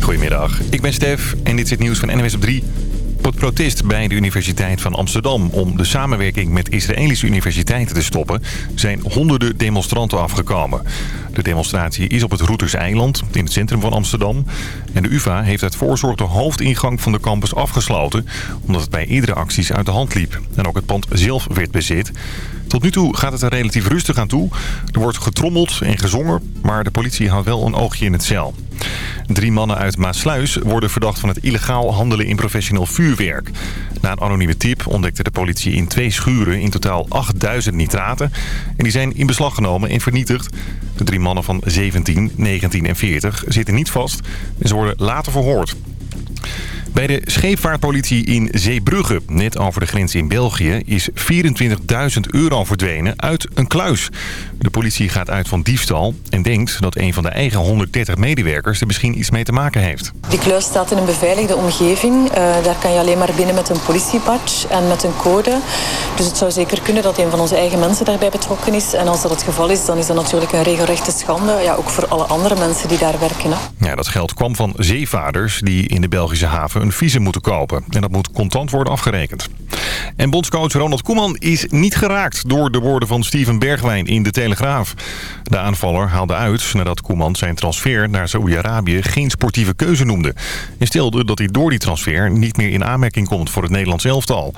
Goedemiddag, ik ben Stef en dit is het nieuws van NWS op 3. Op protest bij de Universiteit van Amsterdam om de samenwerking met Israëlische universiteiten te stoppen... zijn honderden demonstranten afgekomen. De demonstratie is op het Routers-eiland in het centrum van Amsterdam. En de UvA heeft uit voorzorg de hoofdingang van de campus afgesloten... omdat het bij eerdere acties uit de hand liep. En ook het pand zelf werd bezet. Tot nu toe gaat het er relatief rustig aan toe. Er wordt getrommeld en gezongen, maar de politie houdt wel een oogje in het cel. Drie mannen uit Maasluis worden verdacht van het illegaal handelen in professioneel vuurwerk. Na een anonieme tip ontdekte de politie in twee schuren in totaal 8000 nitraten. En die zijn in beslag genomen en vernietigd. De drie mannen van 17, 19 en 40 zitten niet vast en ze worden later verhoord. Bij de scheepvaartpolitie in Zeebrugge, net over de grens in België, is 24.000 euro verdwenen uit een kluis. De politie gaat uit van diefstal en denkt dat een van de eigen 130 medewerkers er misschien iets mee te maken heeft. Die kluis staat in een beveiligde omgeving. Uh, daar kan je alleen maar binnen met een politiebadge en met een code. Dus het zou zeker kunnen dat een van onze eigen mensen daarbij betrokken is. En als dat het geval is, dan is dat natuurlijk een regelrechte schande. Ja, ook voor alle andere mensen die daar werken. Hè. Ja, dat geld kwam van zeevaarders die in de Belgische haven een visum moeten kopen. En dat moet contant worden afgerekend. En bondscoach Ronald Koeman is niet geraakt door de woorden van Steven Bergwijn in de Telegraaf. De aanvaller haalde uit nadat Koeman zijn transfer naar Saoedi-Arabië geen sportieve keuze noemde. En stelde dat hij door die transfer niet meer in aanmerking komt voor het Nederlands elftal.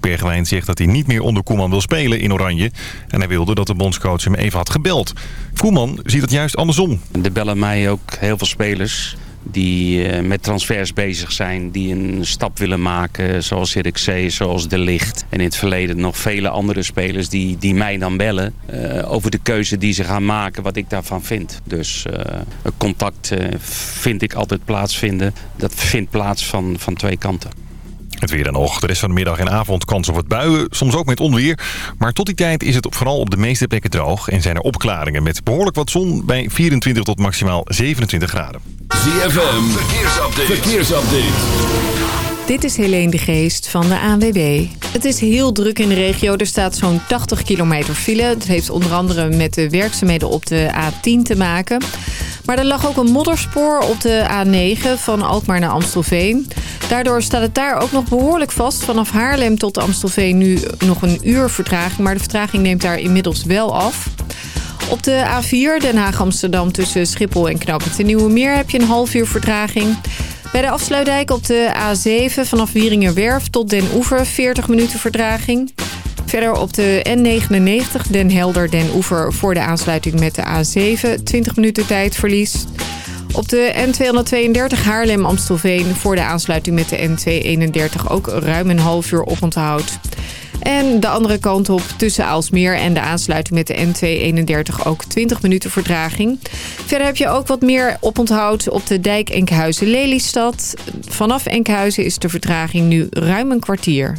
Bergwijn zegt dat hij niet meer onder Koeman wil spelen in Oranje. En hij wilde dat de bondscoach hem even had gebeld. Koeman ziet het juist andersom. Er bellen mij ook heel veel spelers die eh, met transfers bezig zijn, die een stap willen maken, zoals Zirkzee, zoals De Licht. En in het verleden nog vele andere spelers die, die mij dan bellen uh, over de keuze die ze gaan maken, wat ik daarvan vind. Dus uh, contact vind ik altijd plaatsvinden. Dat vindt plaats van, van twee kanten. Het weer dan nog. De rest van de middag en avond kans op het buien. Soms ook met onweer. Maar tot die tijd is het vooral op de meeste plekken droog. En zijn er opklaringen met behoorlijk wat zon bij 24 tot maximaal 27 graden. ZFM, verkeersupdate. verkeersupdate. Dit is Helene de Geest van de ANWB. Het is heel druk in de regio. Er staat zo'n 80 kilometer file. Het heeft onder andere met de werkzaamheden op de A10 te maken. Maar er lag ook een modderspoor op de A9 van Alkmaar naar Amstelveen. Daardoor staat het daar ook nog behoorlijk vast. Vanaf Haarlem tot Amstelveen nu nog een uur vertraging. Maar de vertraging neemt daar inmiddels wel af. Op de A4 Den Haag-Amsterdam tussen Schiphol en Knoopend de Nieuwe Meer heb je een half uur vertraging. Bij de afsluitdijk op de A7 vanaf Wieringerwerf tot Den Oever 40 minuten vertraging. Verder op de N99 Den Helder Den Oever voor de aansluiting met de A7 20 minuten tijdverlies. Op de N232 Haarlem-Amstelveen voor de aansluiting met de N231 ook ruim een half uur oponthoud. En de andere kant op tussen Aalsmeer en de aansluiting met de N231 ook 20 minuten verdraging. Verder heb je ook wat meer oponthoud op de dijk Enkhuizen-Lelystad. Vanaf Enkhuizen is de vertraging nu ruim een kwartier.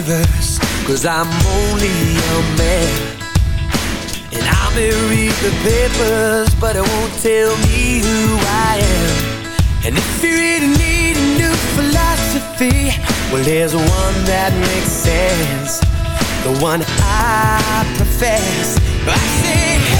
Universe. Cause I'm only a man. And I may read the papers, but it won't tell me who I am. And if you really need a new philosophy, well, there's one that makes sense. The one I profess. I say,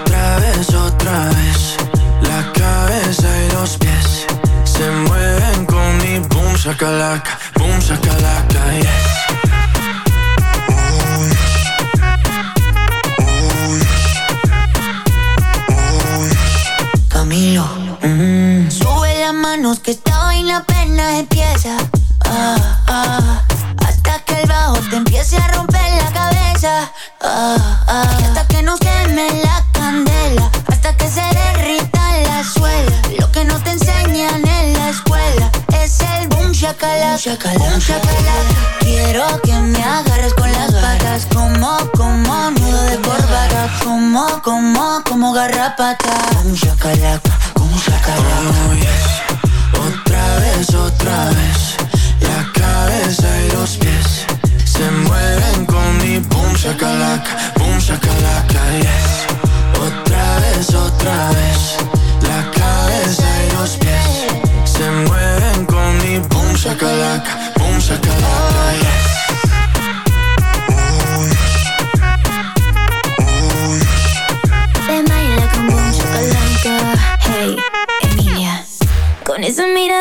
Otra vez, otra vez. La cabeza y los pies Se mueven con mi boom shakalaka Boom shakalaka, yes como, como garrapata.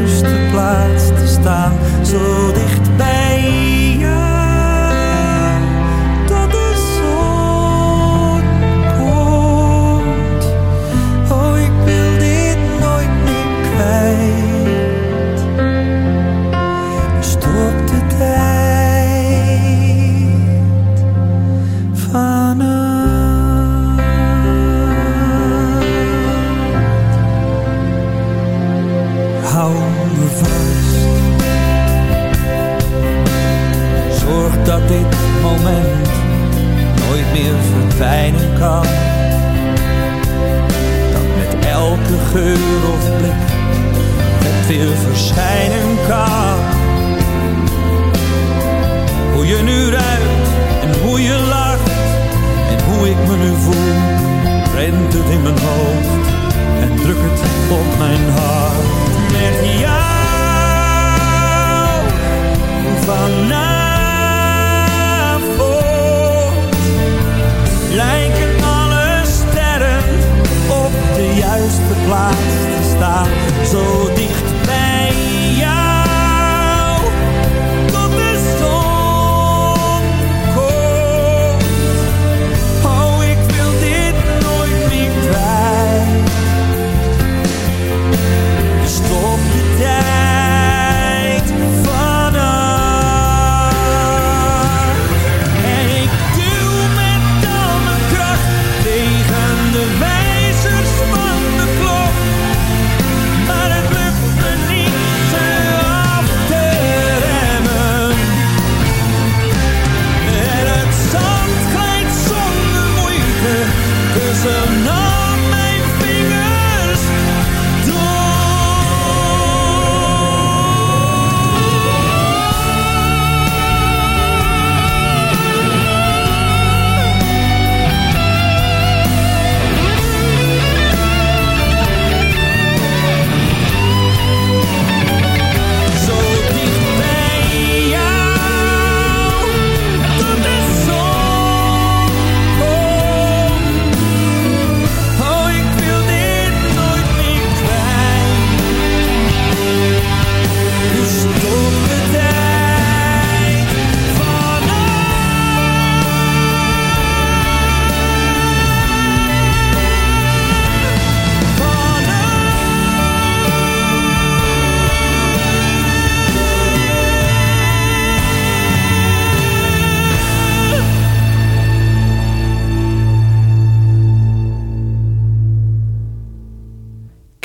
juiste plaats te staan, geur of blik het weer verschijnen kan. Hoe je nu ruikt en hoe je lacht en hoe ik me nu voel, rent het in mijn hoofd en druk het op mijn hart. Met jou vanavond plaats te staan, zo dicht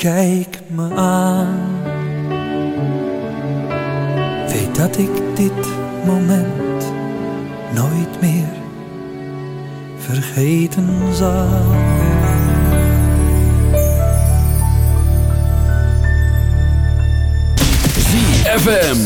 Kijk me aan. Weet dat ik dit moment nooit meer vergeten zal. ZFM.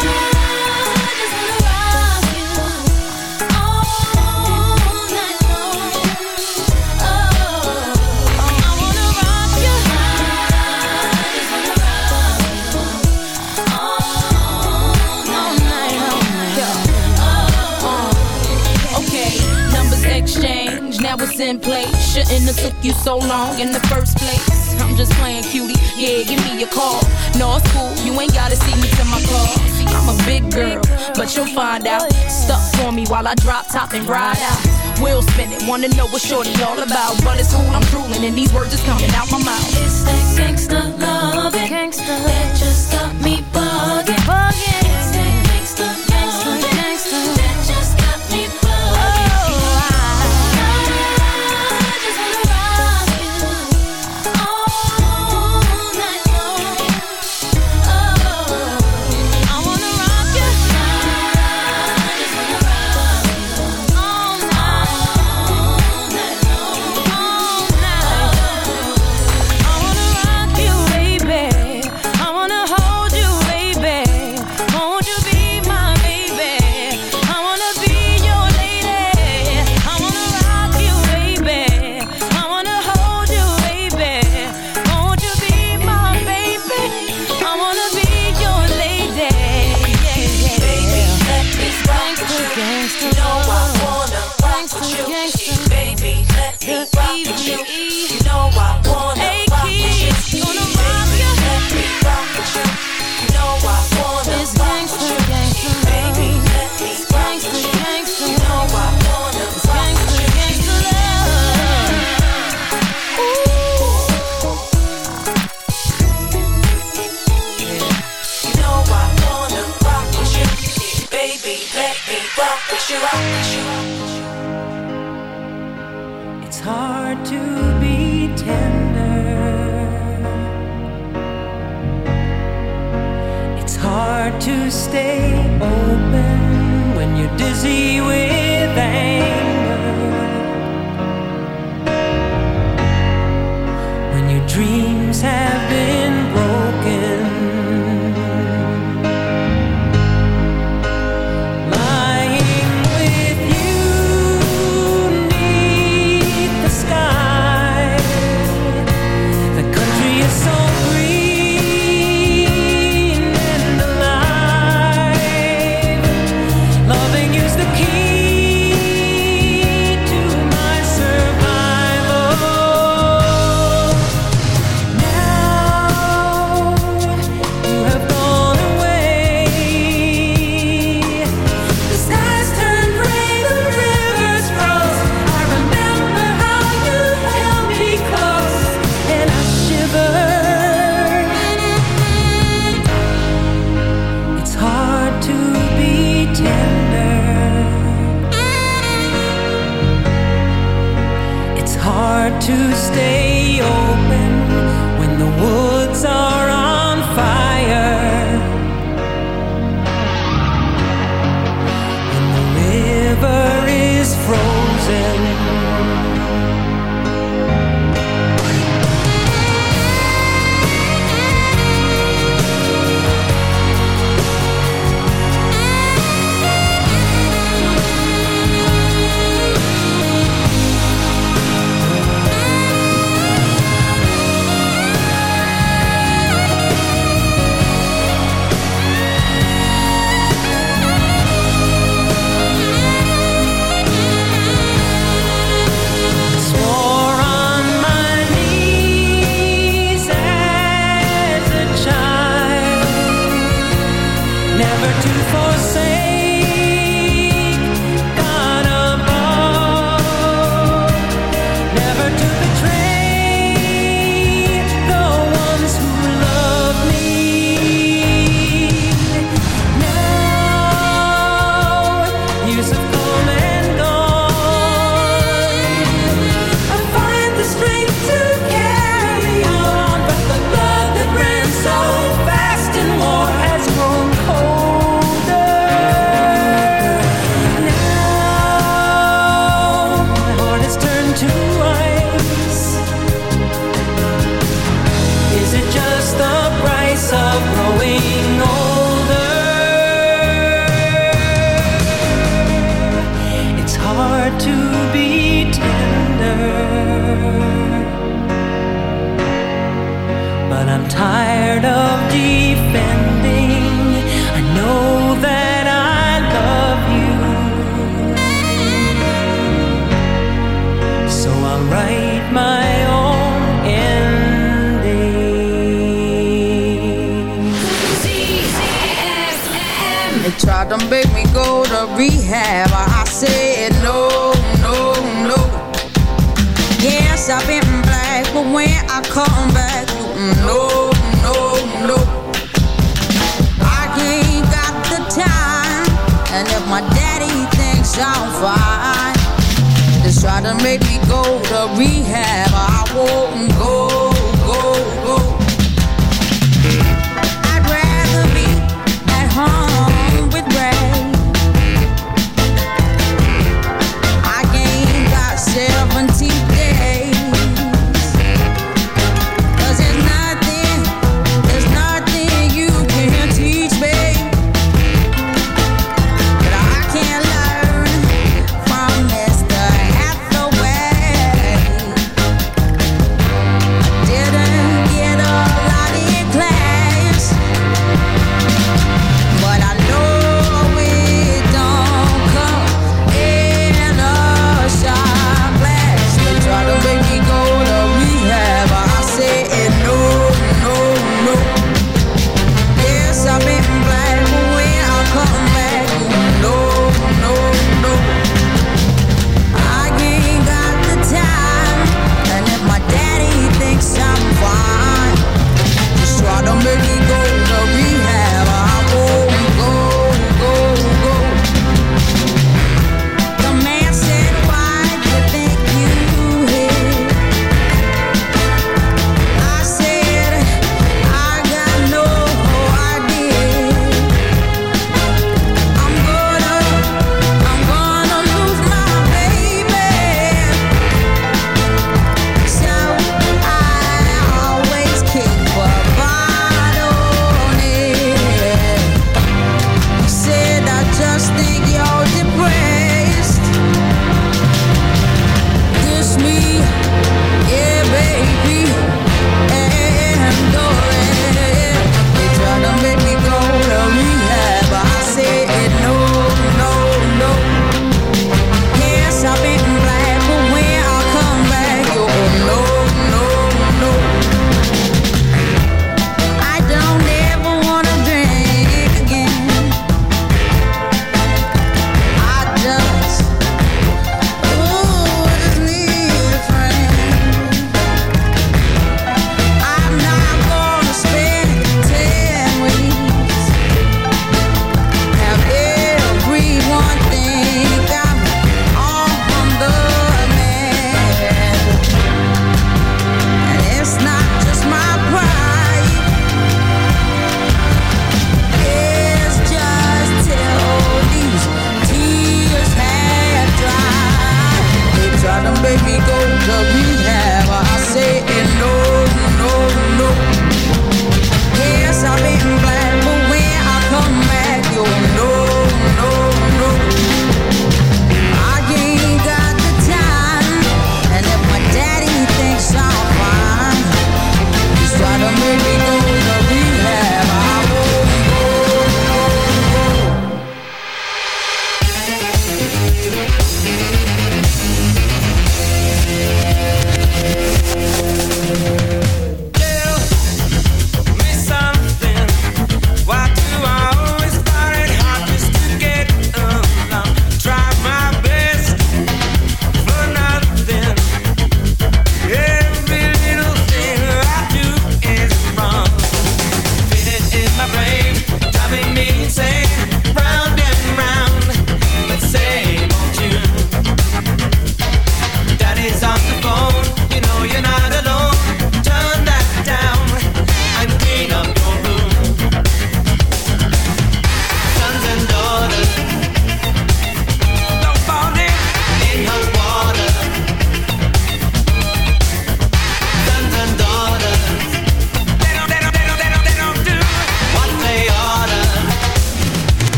So long in the first place. I'm just playing cutie, yeah, give me a call. No, it's cool, you ain't gotta see me to my car. I'm a big girl, but you'll find out. Stuck for me while I drop top and ride out. Wheel it, wanna know what shorty all about. But it's cool, I'm drooling, and these words is coming out my mouth. It's that gangsta love, gangsta that just got me bugging. bugging. stay.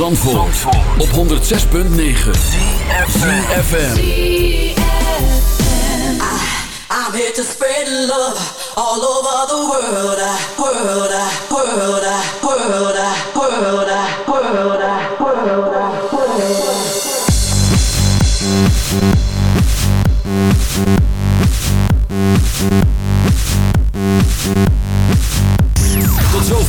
Zandvoort, Zandvoort. op 106.9 CFFM I'm here to spread love all over the world, world, world, world, world.